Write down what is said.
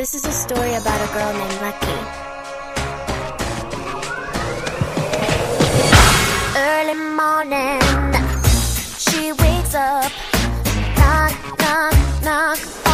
This is a story about a girl named Lucky. Early morning, she wakes up, knock, knock, knock.